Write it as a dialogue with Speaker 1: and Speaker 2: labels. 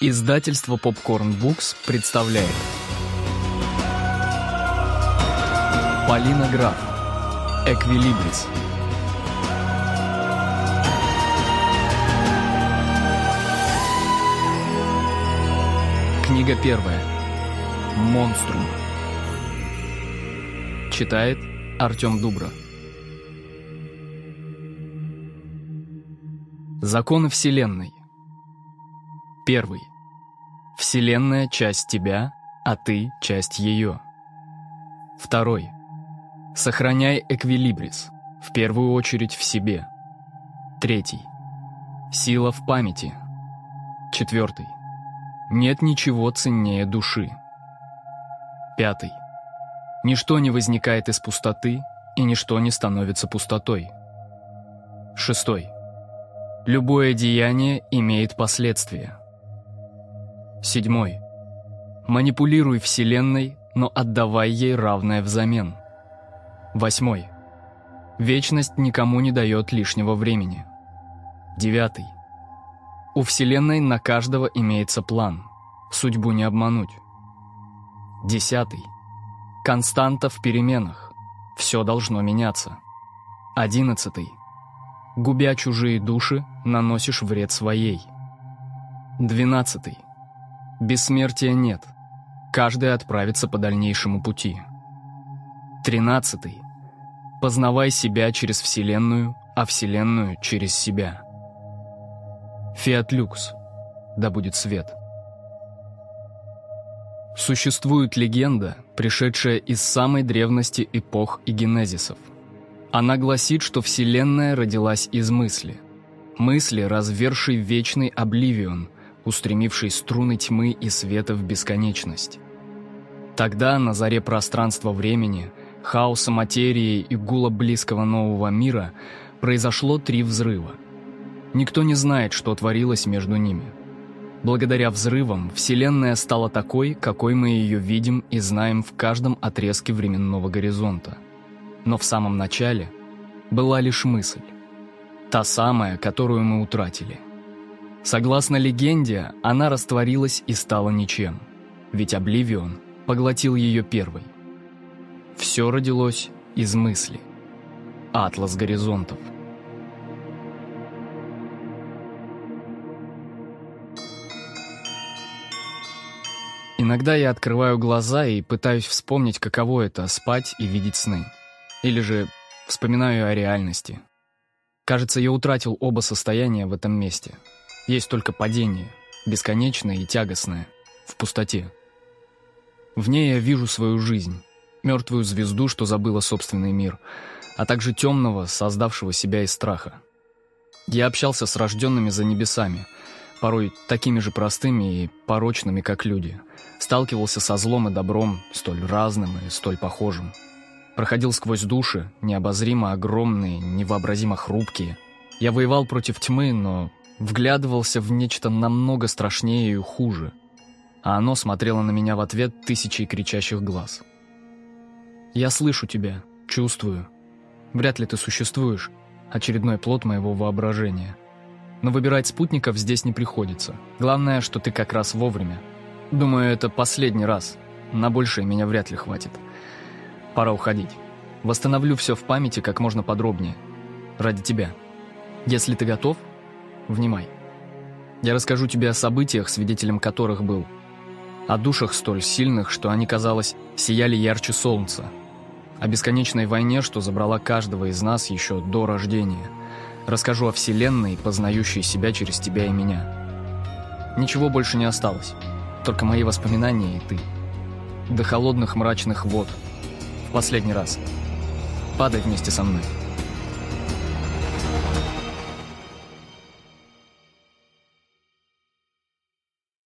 Speaker 1: Издательство Popcorn Books представляет. Полина Граф. Эквилибрис. Книга первая. Монструм Читает Артем Дубра. Законы Вселенной Первый. Вселенная — часть тебя, а ты — часть ее. Второй. Сохраняй эквилибрис, в первую очередь в себе. Третий. Сила в памяти. Четвертый. Нет ничего ценнее души. Пятый. Ничто не возникает из пустоты, и ничто не становится пустотой. Шестой. Любое деяние имеет последствия. Седьмой. Манипулируй Вселенной, но отдавай ей равное взамен. Восьмой. Вечность никому не дает лишнего времени. Девятый. У Вселенной на каждого имеется план. Судьбу не обмануть. Десятый. Константа в переменах. Все должно меняться. Одиннадцатый. Губя чужие души, наносишь вред своей. Двенадцатый. Бессмертия нет. Каждый отправится по дальнейшему пути. Тринадцатый. Познавай себя через Вселенную, а Вселенную через себя. Фиат люкс. Да будет свет. Существует легенда, пришедшая из самой древности эпох и генезисов. Она гласит, что Вселенная родилась из мысли. Мысли, развершей вечный обливион, устремивший струны тьмы и света в бесконечность. Тогда, на заре пространства-времени, хаоса материи и гула близкого нового мира, произошло три взрыва. Никто не знает, что творилось между ними. Благодаря взрывам Вселенная стала такой, какой мы ее видим и знаем в каждом отрезке временного горизонта. Но в самом начале была лишь мысль. Та самая, которую мы утратили – Согласно легенде, она растворилась и стала ничем, ведь Обливион поглотил ее первой. Все родилось из мысли. Атлас горизонтов. Иногда я открываю глаза и пытаюсь вспомнить, каково это — спать и видеть сны. Или же вспоминаю о реальности. Кажется, я утратил оба состояния в этом месте — есть только падение, бесконечное и тягостное, в пустоте. В ней я вижу свою жизнь, мертвую звезду, что забыла собственный мир, а также темного, создавшего себя из страха. Я общался с рожденными за небесами, порой такими же простыми и порочными, как люди. Сталкивался со злом и добром, столь разным и столь похожим. Проходил сквозь души, необозримо огромные, невообразимо хрупкие. Я воевал против тьмы, но вглядывался в нечто намного страшнее и хуже, а оно смотрело на меня в ответ тысячей кричащих глаз. «Я слышу тебя, чувствую. Вряд ли ты существуешь, очередной плод моего воображения. Но выбирать спутников здесь не приходится. Главное, что ты как раз вовремя. Думаю, это последний раз. На большее меня вряд ли хватит. Пора уходить. Восстановлю все в памяти как можно подробнее. Ради тебя. Если ты готов, Внимай. Я расскажу тебе о событиях, свидетелем которых был. О душах столь сильных, что они, казалось, сияли ярче солнца. О бесконечной войне, что забрала каждого из нас еще до рождения. Расскажу о Вселенной, познающей себя через тебя и меня. Ничего больше не осталось. Только мои воспоминания и ты. До холодных мрачных вод. В последний раз. Падай вместе со мной.